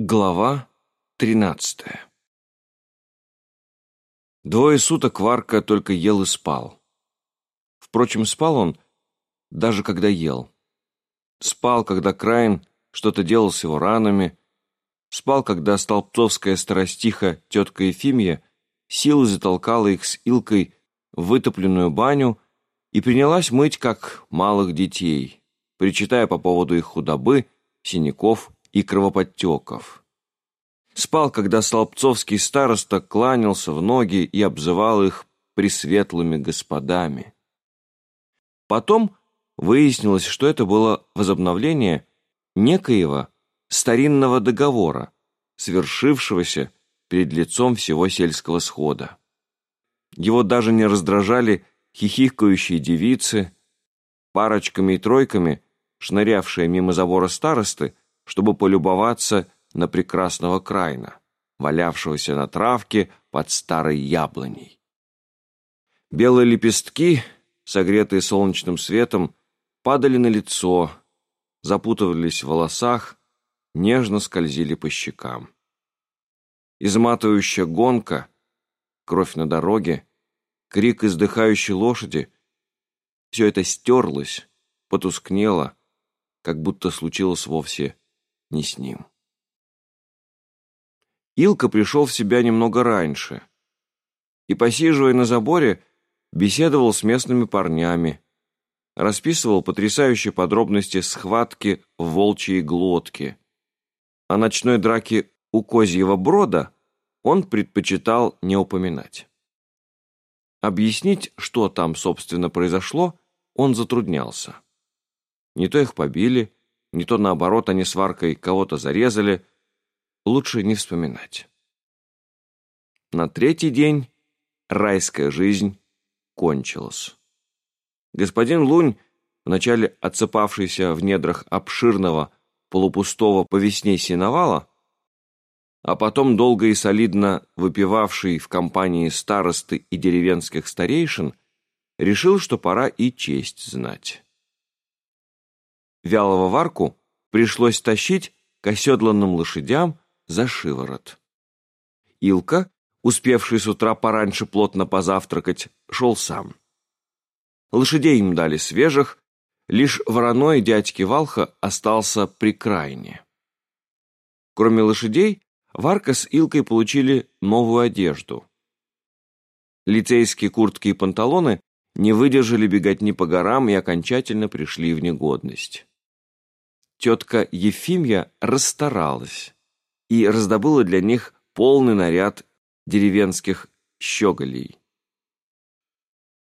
Глава тринадцатая Двое суток Варка только ел и спал. Впрочем, спал он, даже когда ел. Спал, когда Краин что-то делал с его ранами, спал, когда столбцовская старостиха тетка Ефимия силой затолкала их с Илкой в вытопленную баню и принялась мыть, как малых детей, причитая по поводу их худобы, синяков и кровоподтеков. Спал, когда Столбцовский староста кланялся в ноги и обзывал их пресветлыми господами. Потом выяснилось, что это было возобновление некоего старинного договора, свершившегося перед лицом всего сельского схода. Его даже не раздражали хихикающие девицы, парочками и тройками, шнырявшие мимо забора старосты, чтобы полюбоваться на прекрасного крайна, валявшегося на травке под старой яблоней. Белые лепестки, согретые солнечным светом, падали на лицо, запутывались в волосах, нежно скользили по щекам. Изматывающая гонка, кровь на дороге, крик издыхающей лошади — все это стерлось, потускнело, как будто случилось вовсе не с ним. Илка пришел в себя немного раньше и, посиживая на заборе, беседовал с местными парнями, расписывал потрясающие подробности схватки в волчьей глотке. О ночной драке у Козьего Брода он предпочитал не упоминать. Объяснить, что там, собственно, произошло, он затруднялся. Не то их побили, не то наоборот они сваркой кого-то зарезали, лучше не вспоминать. На третий день райская жизнь кончилась. Господин Лунь, вначале отсыпавшийся в недрах обширного, полупустого по весне сеновала, а потом долго и солидно выпивавший в компании старосты и деревенских старейшин, решил, что пора и честь знать. Вялого варку пришлось тащить к оседланным лошадям за шиворот. Илка, успевший с утра пораньше плотно позавтракать, шел сам. Лошадей им дали свежих, лишь вороной дядьки Валха остался при крайне. Кроме лошадей, Варка с Илкой получили новую одежду. Лицейские куртки и панталоны не выдержали беготни по горам и окончательно пришли в негодность тетка Ефимья расстаралась и раздобыла для них полный наряд деревенских щеголей.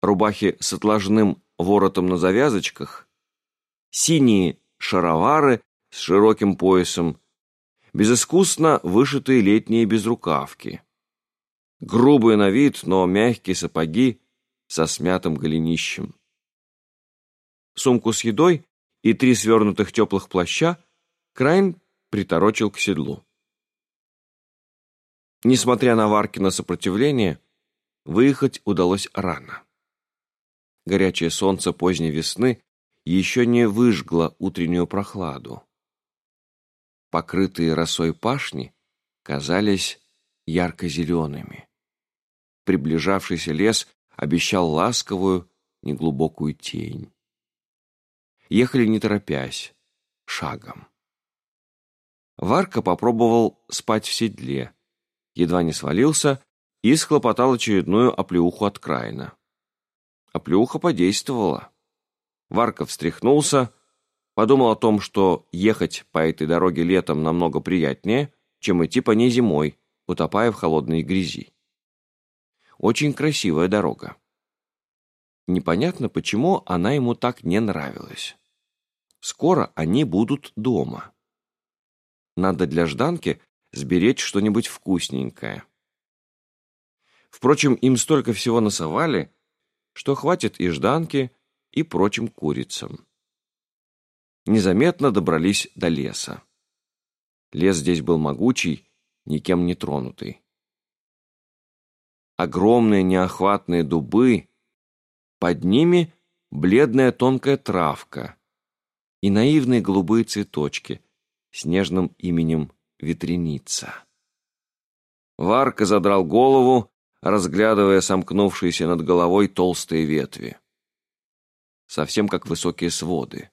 Рубахи с отложным воротом на завязочках, синие шаровары с широким поясом, безыскусно вышитые летние безрукавки, грубые на вид, но мягкие сапоги со смятым голенищем. Сумку с едой и три свернутых теплых плаща Крайн приторочил к седлу. Несмотря на Варкина сопротивление, выехать удалось рано. Горячее солнце поздней весны еще не выжгло утреннюю прохладу. Покрытые росой пашни казались ярко-зелеными. Приближавшийся лес обещал ласковую, неглубокую тень ехали не торопясь, шагом. Варка попробовал спать в седле, едва не свалился и схлопотал очередную оплеуху от Крайна. Оплеуха подействовала. Варка встряхнулся, подумал о том, что ехать по этой дороге летом намного приятнее, чем идти по ней зимой, утопая в холодной грязи. Очень красивая дорога. Непонятно, почему она ему так не нравилась. Скоро они будут дома. Надо для Жданки сберечь что-нибудь вкусненькое. Впрочем, им столько всего насовали, что хватит и Жданке, и прочим курицам. Незаметно добрались до леса. Лес здесь был могучий, никем не тронутый. Огромные неохватные дубы, под ними бледная тонкая травка, и наивные голубые цветочки с нежным именем ветреница. Варка задрал голову, разглядывая сомкнувшиеся над головой толстые ветви. Совсем как высокие своды.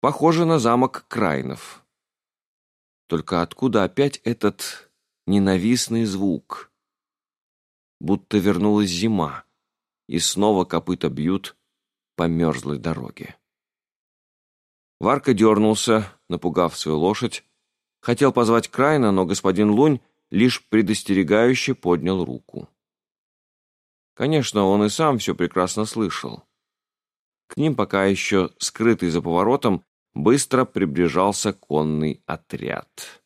Похоже на замок Крайнов. Только откуда опять этот ненавистный звук? Будто вернулась зима, и снова копыта бьют по мерзлой дороге. Варка дернулся, напугав свою лошадь, хотел позвать Крайна, но господин Лунь лишь предостерегающе поднял руку. Конечно, он и сам все прекрасно слышал. К ним пока еще скрытый за поворотом быстро приближался конный отряд.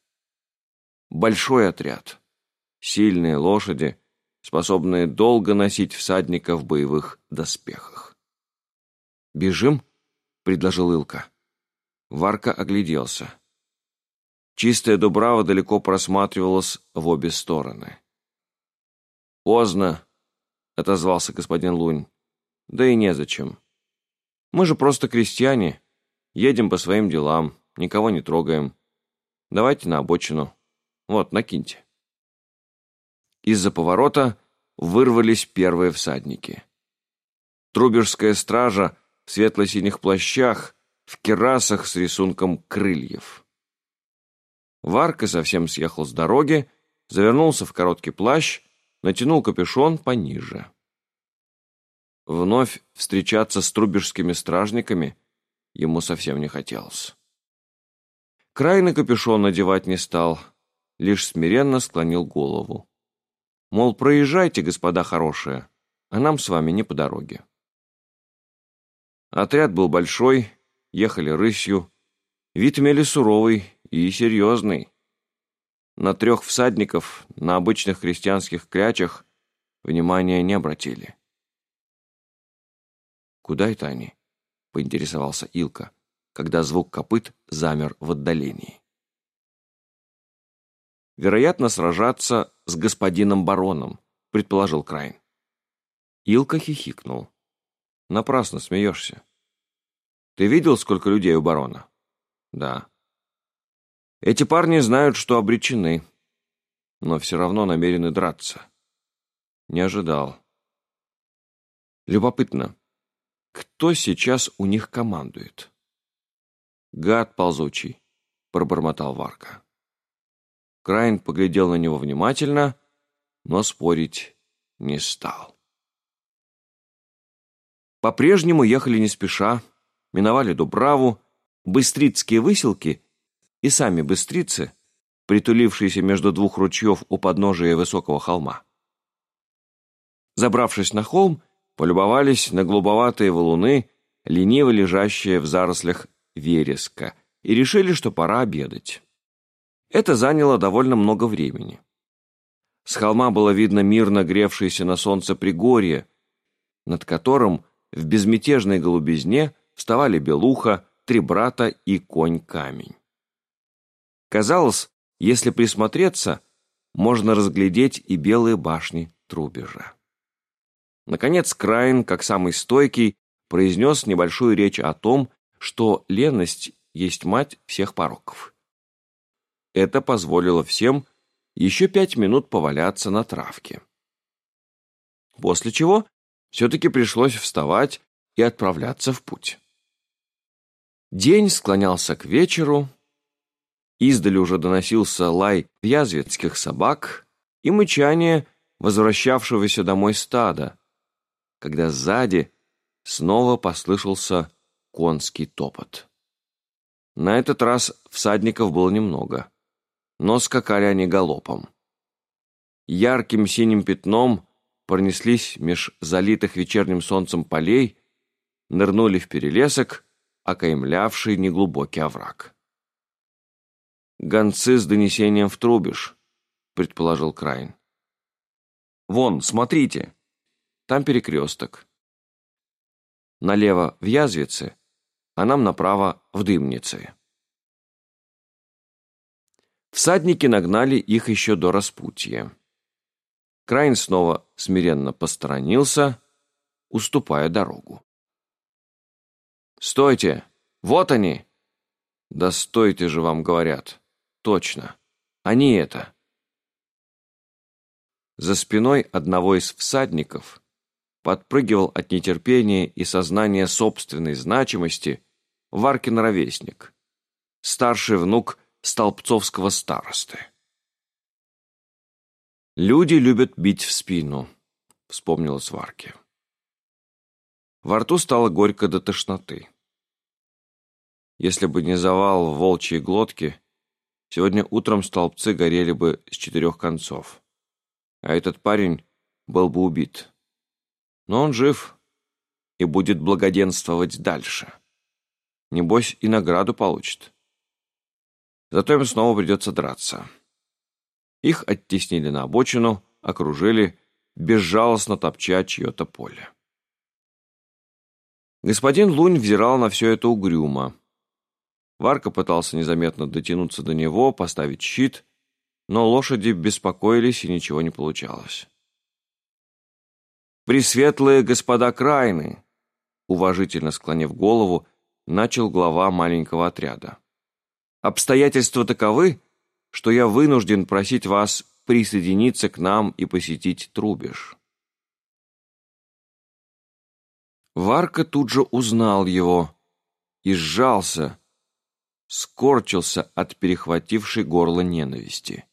Большой отряд. Сильные лошади, способные долго носить всадника в боевых доспехах. «Бежим?» — предложил Илка. Варка огляделся. Чистая дубрава далеко просматривалась в обе стороны. «Поздно», — отозвался господин Лунь. «Да и незачем. Мы же просто крестьяне, едем по своим делам, никого не трогаем. Давайте на обочину. Вот, накиньте». Из-за поворота вырвались первые всадники. Трубежская стража в светло-синих плащах, в керасах с рисунком крыльев. Варка совсем съехал с дороги, завернулся в короткий плащ, натянул капюшон пониже. Вновь встречаться с трубежскими стражниками ему совсем не хотелось. Крайный капюшон надевать не стал, лишь смиренно склонил голову. Мол, проезжайте, господа хорошие, а нам с вами не по дороге. Отряд был большой, ехали рысью. Вид имели суровый, и серьезный. На трех всадников на обычных крестьянских клячах внимания не обратили. «Куда это они?» — поинтересовался Илка, когда звук копыт замер в отдалении. «Вероятно, сражаться с господином бароном», — предположил Крайн. Илка хихикнул. «Напрасно смеешься. Ты видел, сколько людей у барона?» «Да». Эти парни знают, что обречены, но все равно намерены драться. Не ожидал. Любопытно, кто сейчас у них командует? Гад ползучий, пробормотал Варка. Крайн поглядел на него внимательно, но спорить не стал. По-прежнему ехали не спеша, миновали Дубраву, быстрицкие выселки и сами быстрицы, притулившиеся между двух ручьев у подножия высокого холма. Забравшись на холм, полюбовались на голубоватые валуны, лениво лежащие в зарослях вереска, и решили, что пора обедать. Это заняло довольно много времени. С холма было видно мирно гревшееся на солнце пригорье, над которым в безмятежной голубизне вставали белуха, три брата и конь-камень. Казалось, если присмотреться, можно разглядеть и белые башни Трубежа. Наконец, Крайн, как самый стойкий, произнес небольшую речь о том, что леность есть мать всех пороков. Это позволило всем еще пять минут поваляться на травке. После чего все-таки пришлось вставать и отправляться в путь. День склонялся к вечеру, Издали уже доносился лай вязветских собак и мычание возвращавшегося домой стада, когда сзади снова послышался конский топот. На этот раз всадников было немного, но скакали они галопом. Ярким синим пятном пронеслись меж залитых вечерним солнцем полей, нырнули в перелесок, окаймлявший неглубокий овраг. «Гонцы с донесением в Трубиш», — предположил Крайн. «Вон, смотрите, там перекресток. Налево в Язвице, а нам направо в Дымнице». Всадники нагнали их еще до распутья. Крайн снова смиренно посторонился, уступая дорогу. «Стойте! Вот они!» «Да стойте же, вам говорят!» Точно. Они это. За спиной одного из всадников подпрыгивал от нетерпения и сознания собственной значимости Варкин ровесник, старший внук Столбцовского старосты. «Люди любят бить в спину», — вспомнила Сварки. Во рту стало горько до тошноты. Если бы не завал волчьей глотке, сегодня утром столбцы горели бы с четырех концов. А этот парень был бы убит. Но он жив и будет благоденствовать дальше. Небось, и награду получит. Зато им снова придется драться. Их оттеснили на обочину, окружили, безжалостно топча чье-то поле. Господин Лунь взирал на все это угрюмо. Варка пытался незаметно дотянуться до него, поставить щит, но лошади беспокоились, и ничего не получалось. «Пресветлые господа Крайны!» Уважительно склонив голову, начал глава маленького отряда. «Обстоятельства таковы, что я вынужден просить вас присоединиться к нам и посетить Трубеж». Варка тут же узнал его и сжался, скорчился от перехватившей горло ненависти.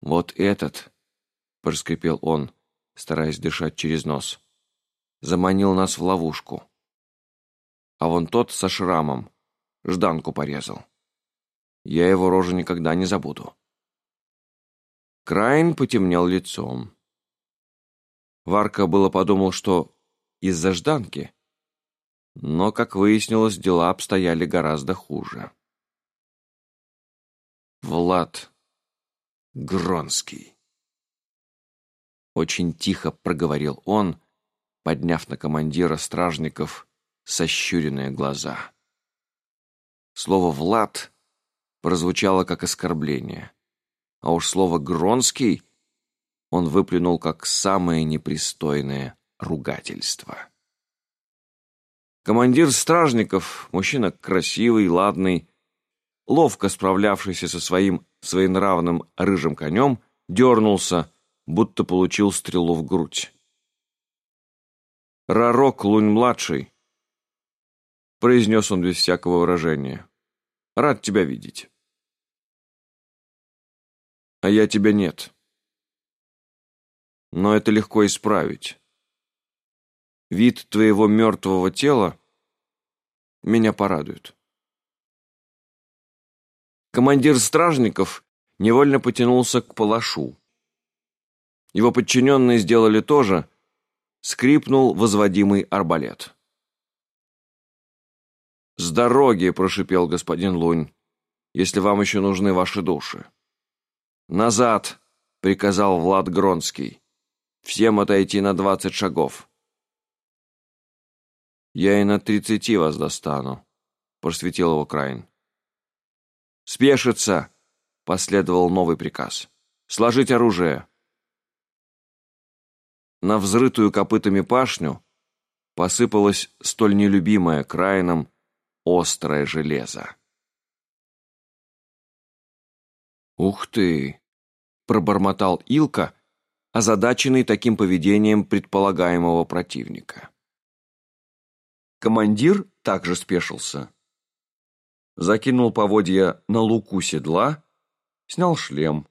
«Вот этот», — проскрипел он, стараясь дышать через нос, — заманил нас в ловушку. А вон тот со шрамом Жданку порезал. Я его рожу никогда не забуду. Крайн потемнел лицом. Варка было подумал, что из-за Жданки, но, как выяснилось, дела обстояли гораздо хуже. Влад Гронский. Очень тихо проговорил он, подняв на командира стражников сощуренные глаза. Слово «Влад» прозвучало как оскорбление. А уж слово «Гронский» он выплюнул как самое непристойное ругательство. Командир стражников, мужчина красивый, ладный, ловко справлявшийся со своим своенравным рыжим конем, дернулся, будто получил стрелу в грудь. «Рарок Лунь-младший», — произнес он без всякого выражения, — «рад тебя видеть» а я тебя нет. Но это легко исправить. Вид твоего мертвого тела меня порадует. Командир стражников невольно потянулся к палашу. Его подчиненные сделали то же, скрипнул возводимый арбалет. «С дороги!» – прошипел господин Лунь, – «если вам еще нужны ваши души». «Назад!» — приказал Влад Гронский. «Всем отойти на двадцать шагов». «Я и на тридцати вас достану», — просветил его Крайн. «Спешиться!» — последовал новый приказ. «Сложить оружие!» На взрытую копытами пашню посыпалось столь нелюбимое Крайном острое железо. «Ух ты!» — пробормотал Илка, озадаченный таким поведением предполагаемого противника. Командир также спешился. Закинул поводья на луку седла, снял шлем,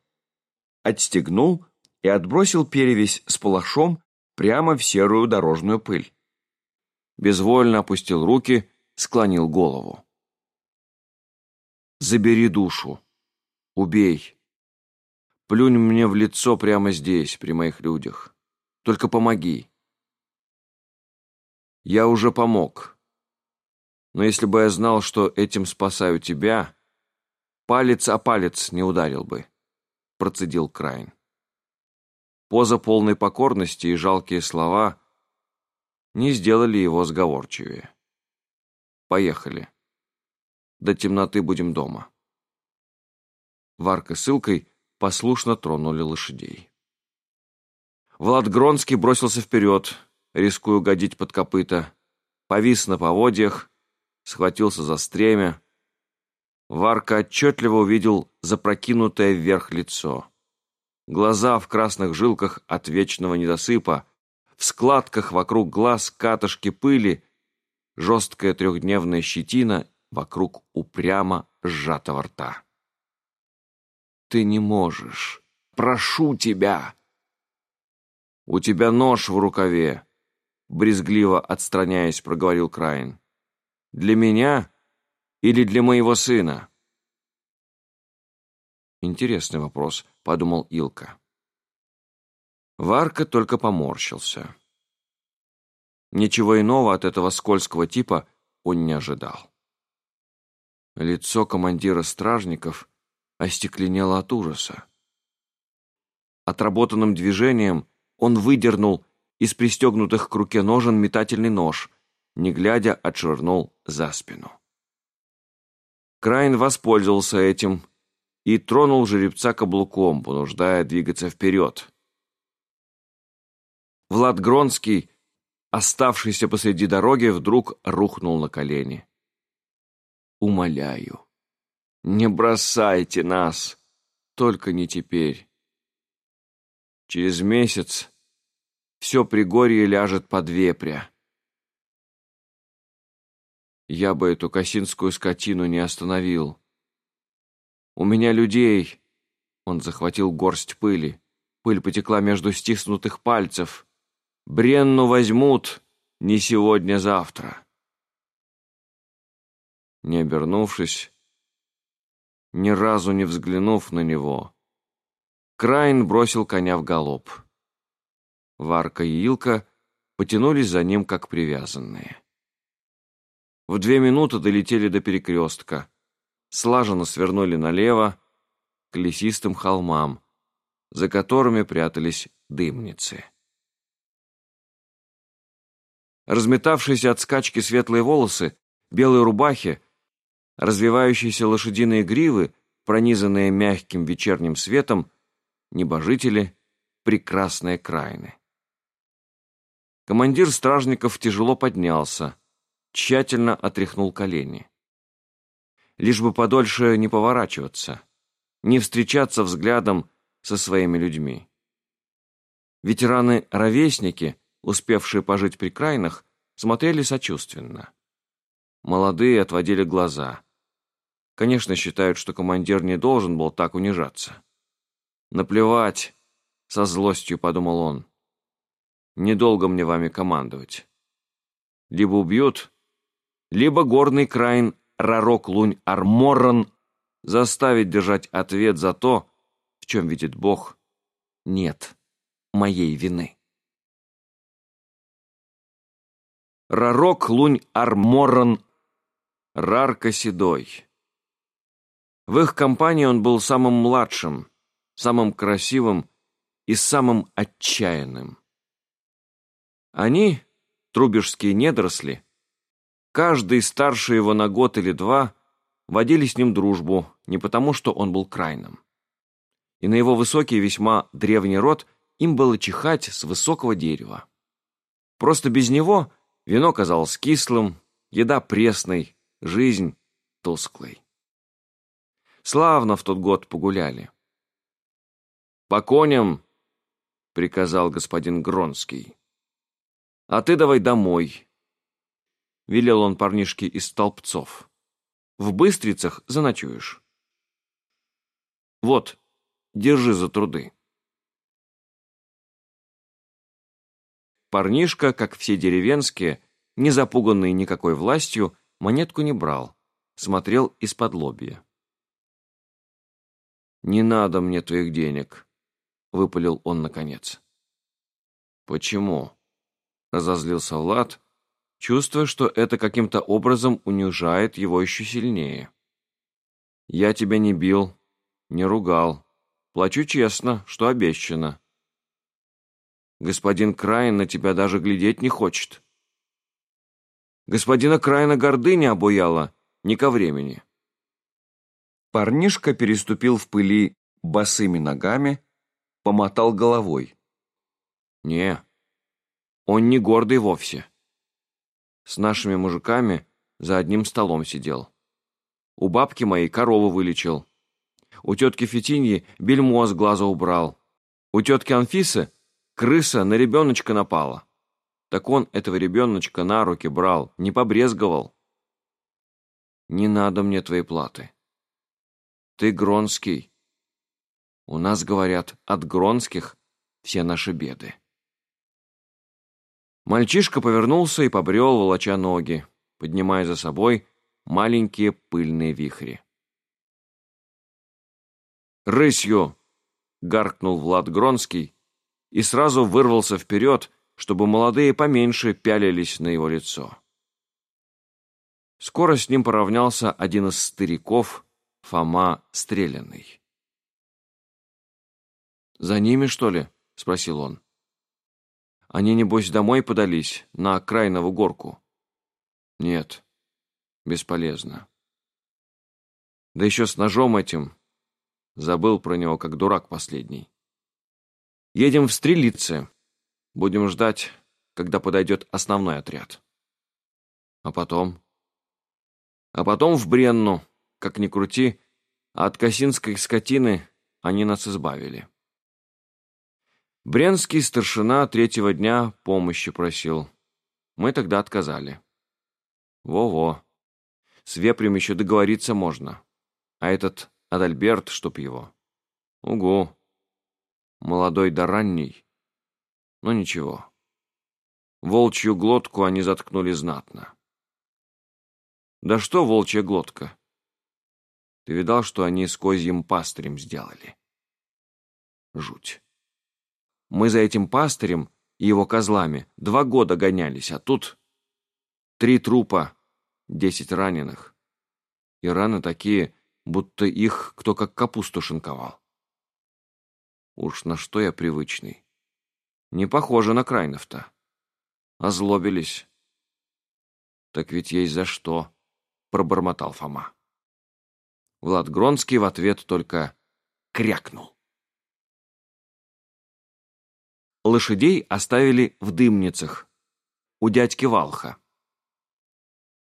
отстегнул и отбросил перевязь с палашом прямо в серую дорожную пыль. Безвольно опустил руки, склонил голову. «Забери душу», Убей. Плюнь мне в лицо прямо здесь, при моих людях. Только помоги. Я уже помог. Но если бы я знал, что этим спасаю тебя, палец о палец не ударил бы, процедил Крайн. Поза полной покорности и жалкие слова не сделали его сговорчивее. Поехали. До темноты будем дома. Варка с Илкой послушно тронули лошадей. Влад Гронский бросился вперед, рискуя угодить под копыта, повис на поводьях, схватился за стремя. Варка отчетливо увидел запрокинутое вверх лицо. Глаза в красных жилках от вечного недосыпа, в складках вокруг глаз катышки пыли, жесткая трехдневная щетина вокруг упрямо сжатого рта. «Ты не можешь! Прошу тебя!» «У тебя нож в рукаве!» Брезгливо отстраняясь, проговорил Крайн. «Для меня или для моего сына?» «Интересный вопрос», — подумал Илка. Варка только поморщился. Ничего иного от этого скользкого типа он не ожидал. Лицо командира стражников остекленело от ужаса. Отработанным движением он выдернул из пристегнутых к руке ножен метательный нож, не глядя отшвырнул за спину. Крайн воспользовался этим и тронул жеребца каблуком, понуждая двигаться вперед. Влад Гронский, оставшийся посреди дороги, вдруг рухнул на колени. «Умоляю, не бросайте нас, только не теперь. Через месяц все Пригорье ляжет под вепря. Я бы эту косинскую скотину не остановил. У меня людей...» Он захватил горсть пыли. Пыль потекла между стиснутых пальцев. Бренну возьмут не сегодня-завтра. Не обернувшись, ни разу не взглянув на него, Крайн бросил коня в галоп. Варка и Илка потянулись за ним, как привязанные. В две минуты долетели до перекрестка, слаженно свернули налево к лесистым холмам, за которыми прятались дымницы. Разметавшиеся от скачки светлые волосы, белые рубахи, развивающиеся лошадиные гривы, пронизанные мягким вечерним светом, небожители, прекрасные крайны. Командир стражников тяжело поднялся, тщательно отряхнул колени. Лишь бы подольше не поворачиваться, не встречаться взглядом со своими людьми. Ветераны-ровесники – успевшие пожить при крайнах, смотрели сочувственно. Молодые отводили глаза. Конечно, считают, что командир не должен был так унижаться. «Наплевать!» — со злостью подумал он. «Недолго мне вами командовать. Либо убьют, либо горный крайн Рарок Лунь Арморран заставит держать ответ за то, в чем видит Бог, нет моей вины. Рарок Лунь Арморан Рарка Седой. В их компании он был самым младшим, самым красивым и самым отчаянным. Они, трубежские недоросли, каждый старше его на год или два, водили с ним дружбу не потому, что он был крайным. И на его высокий весьма древний род им было чихать с высокого дерева. Просто без него – Вино казалось кислым, еда пресной, жизнь тусклой. Славно в тот год погуляли. «По коням!» — приказал господин Гронский. «А ты давай домой!» — велел он парнишке из столбцов. «В Быстрицах заночуешь. Вот, держи за труды». Парнишка, как все деревенские, не запуганный никакой властью, монетку не брал, смотрел из-под лобья. «Не надо мне твоих денег», — выпалил он наконец. «Почему?» — разозлился Влад, чувствуя, что это каким-то образом унижает его еще сильнее. «Я тебя не бил, не ругал. Плачу честно, что обещано. Господин Крайн на тебя даже глядеть не хочет. Господина Крайна гордыня обуяла, не ко времени. Парнишка переступил в пыли босыми ногами, помотал головой. Не, он не гордый вовсе. С нашими мужиками за одним столом сидел. У бабки моей корову вылечил. У тетки Фетиньи бельмо с глаза убрал. У тетки Анфисы крыса на ребеночка напала. Так он этого ребеночка на руки брал, не побрезговал. Не надо мне твоей платы. Ты Гронский. У нас, говорят, от Гронских все наши беды. Мальчишка повернулся и побрел, волоча ноги, поднимая за собой маленькие пыльные вихри. «Рысью!» — гаркнул Влад Гронский и сразу вырвался вперед, чтобы молодые поменьше пялились на его лицо. Скоро с ним поравнялся один из стариков, Фома Стреляный. «За ними, что ли?» — спросил он. «Они, небось, домой подались, на окраинову горку?» «Нет, бесполезно. Да еще с ножом этим. Забыл про него, как дурак последний. Едем в Стрелицы. Будем ждать, когда подойдет основной отряд. А потом? А потом в Бренну, как ни крути, а от косинской скотины они нас избавили. Бренский старшина третьего дня помощи просил. Мы тогда отказали. Во-во. С вепрем еще договориться можно. А этот Адальберт, чтоб его. Угу. Молодой да ранний. Но ничего. Волчью глотку они заткнули знатно. Да что волчья глотка? Ты видал, что они с козьим пастырем сделали? Жуть. Мы за этим пастырем и его козлами два года гонялись, а тут три трупа, десять раненых. И раны такие, будто их кто как капусту шинковал. Уж на что я привычный. Не похоже на Крайнов-то. Озлобились. Так ведь есть за что, пробормотал Фома. Влад Гронский в ответ только крякнул. Лошадей оставили в дымницах у дядьки Валха.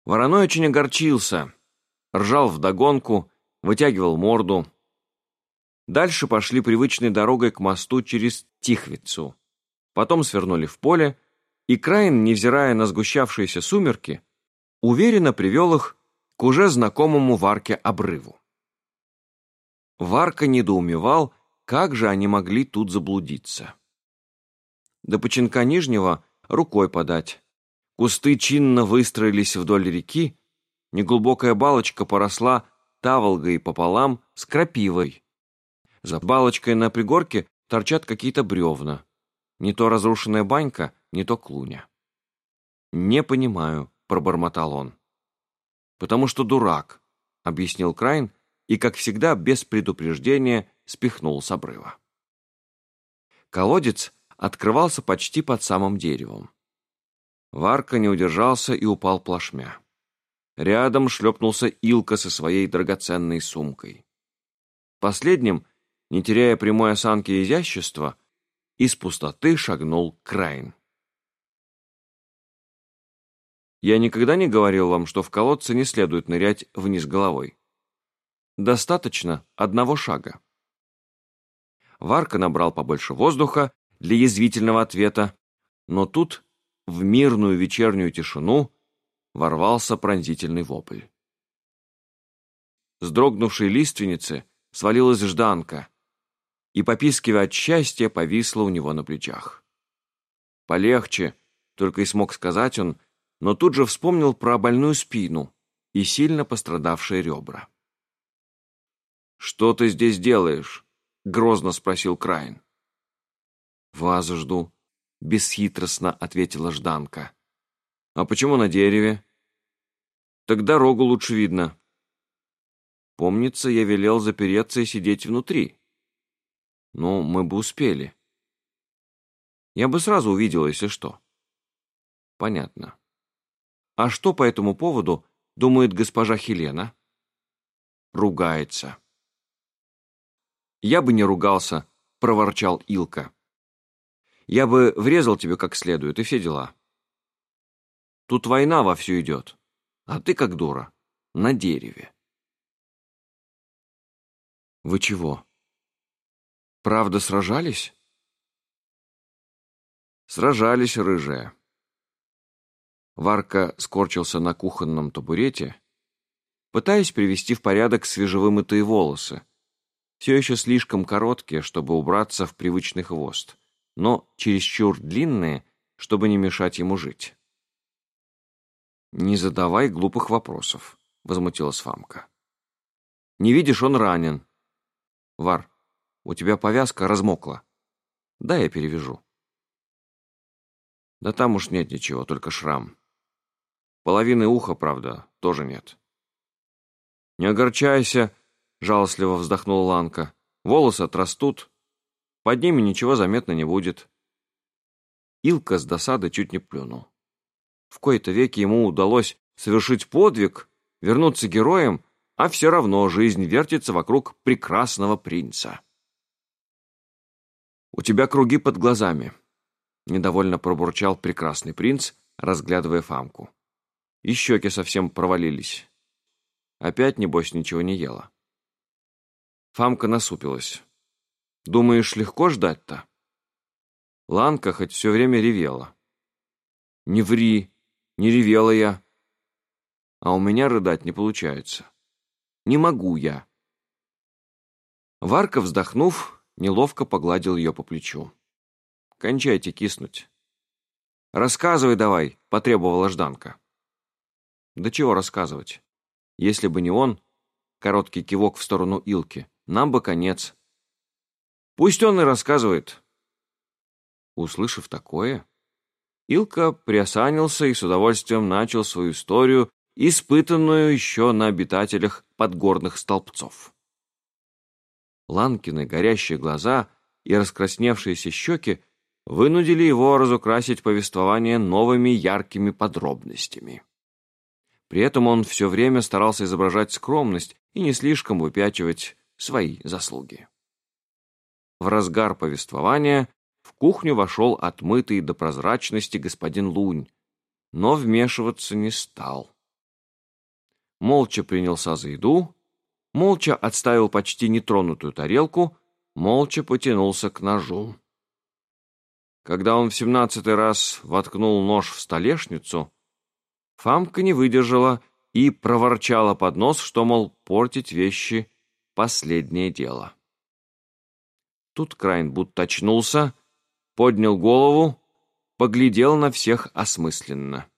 Вороной очень огорчился, ржал вдогонку, вытягивал морду. Дальше пошли привычной дорогой к мосту через Тихвицу. Потом свернули в поле, и Краин, невзирая на сгущавшиеся сумерки, уверенно привел их к уже знакомому Варке обрыву. Варка недоумевал, как же они могли тут заблудиться. До починка Нижнего рукой подать. Кусты чинно выстроились вдоль реки, неглубокая балочка поросла таволгой пополам с крапивой. За балочкой на пригорке торчат какие-то бревна. Не то разрушенная банька, не то клуня. «Не понимаю», — пробормотал он. «Потому что дурак», — объяснил Крайн и, как всегда, без предупреждения спихнул с обрыва. Колодец открывался почти под самым деревом. Варка не удержался и упал плашмя. Рядом шлепнулся Илка со своей драгоценной сумкой. Последним, не теряя прямой осанки и изящества, из пустоты шагнул Крайн. Я никогда не говорил вам, что в колодце не следует нырять вниз головой. Достаточно одного шага. Варка набрал побольше воздуха для язвительного ответа, но тут, в мирную вечернюю тишину, ворвался пронзительный вопль. С дрогнувшей лиственницы свалилась Жданка и, попискивая от счастья, повисла у него на плечах. «Полегче», — только и смог сказать он, но тут же вспомнил про больную спину и сильно пострадавшие ребра. «Что ты здесь делаешь?» — грозно спросил Крайн. «Вас жду», — бесхитростно ответила Жданка. «А почему на дереве?» Так дорогу лучше видно. Помнится, я велел запереться и сидеть внутри. Ну, мы бы успели. Я бы сразу увидел, если что. Понятно. А что по этому поводу думает госпожа Хелена? Ругается. Я бы не ругался, проворчал Илка. Я бы врезал тебе как следует и все дела. Тут война вовсю идет. А ты, как дура, на дереве. Вы чего? Правда сражались? Сражались, рыжая. Варка скорчился на кухонном табурете, пытаясь привести в порядок свежевымытые волосы, все еще слишком короткие, чтобы убраться в привычный хвост, но чересчур длинные, чтобы не мешать ему жить. «Не задавай глупых вопросов», — возмутилась Фамка. «Не видишь, он ранен. Вар, у тебя повязка размокла. Да, я перевяжу». «Да там уж нет ничего, только шрам. Половины уха, правда, тоже нет». «Не огорчайся», — жалостливо вздохнула Ланка. «Волосы отрастут. Под ними ничего заметно не будет». Илка с досады чуть не плюнул. В кои-то веки ему удалось совершить подвиг, вернуться героем, а все равно жизнь вертится вокруг прекрасного принца. «У тебя круги под глазами», — недовольно пробурчал прекрасный принц, разглядывая Фамку. И щеки совсем провалились. Опять, небось, ничего не ела. Фамка насупилась. «Думаешь, легко ждать-то?» Ланка хоть все время ревела. «Не ври, не ревела я. А у меня рыдать не получается. Не могу я». Варка, вздохнув, неловко погладил ее по плечу. «Кончайте киснуть». «Рассказывай давай», — потребовала Жданка. «Да чего рассказывать? Если бы не он...» Короткий кивок в сторону Илки. «Нам бы конец». «Пусть он и рассказывает». Услышав такое, Илка приосанился и с удовольствием начал свою историю, испытанную еще на обитателях подгорных столбцов. Ланкины горящие глаза и раскрасневшиеся щеки вынудили его разукрасить повествование новыми яркими подробностями. При этом он все время старался изображать скромность и не слишком выпячивать свои заслуги. В разгар повествования в кухню вошел отмытый до прозрачности господин Лунь, но вмешиваться не стал. Молча принялся за еду, молча отставил почти нетронутую тарелку, молча потянулся к ножу. Когда он в семнадцатый раз воткнул нож в столешницу, Фамка не выдержала и проворчала под нос, что, мол, портить вещи — последнее дело. Тут Крайн будто очнулся, поднял голову, поглядел на всех осмысленно.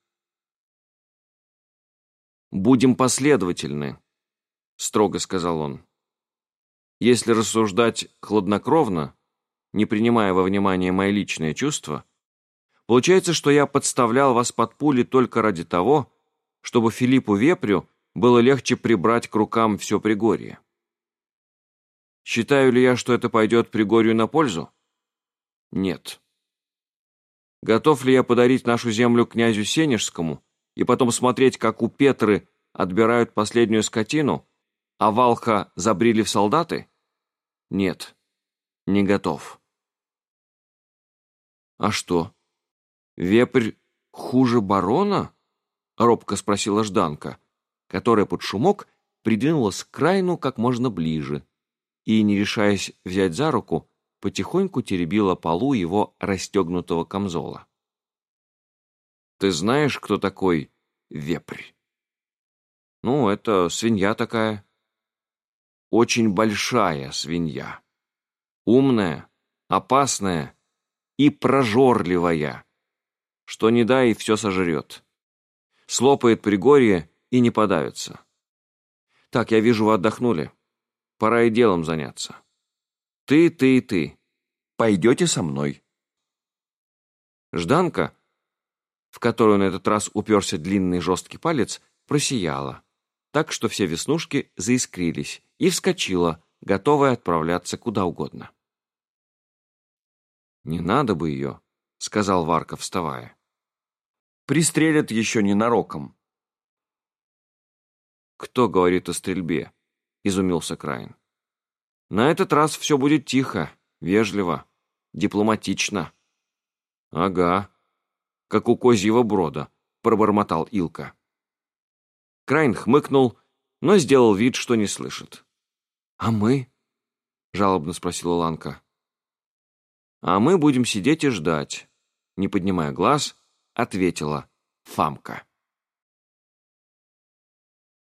«Будем последовательны», — строго сказал он. «Если рассуждать хладнокровно, не принимая во внимание мои личные чувства, получается, что я подставлял вас под пули только ради того, чтобы Филиппу Вепрю было легче прибрать к рукам все Пригорье. Считаю ли я, что это пойдет Пригорью на пользу? Нет. Готов ли я подарить нашу землю князю Сенежскому и потом смотреть, как у Петры отбирают последнюю скотину, а Валха забрили в солдаты? Нет, не готов. А что, вепрь хуже барона? Робко спросила Жданка, которая под шумок придвинулась к крайну как можно ближе и, не решаясь взять за руку, потихоньку теребила полу его расстегнутого камзола. «Ты знаешь, кто такой вепрь?» «Ну, это свинья такая. Очень большая свинья. Умная, опасная и прожорливая, что не дай, все сожрет. Слопает пригорье и не подавится. Так, я вижу, вы отдохнули. Пора и делом заняться». Ты, ты и ты. Пойдете со мной. Жданка, в которую на этот раз уперся длинный жесткий палец, просияла, так что все веснушки заискрились, и вскочила, готовая отправляться куда угодно. «Не надо бы ее», — сказал Варка, вставая. «Пристрелят еще ненароком». «Кто говорит о стрельбе?» — изумился Краин. На этот раз все будет тихо, вежливо, дипломатично. Ага, как у козьего брода, пробормотал Илка. Крайн хмыкнул, но сделал вид, что не слышит. А мы? — жалобно спросила Ланка. «А мы будем сидеть и ждать», — не поднимая глаз, ответила Фамка.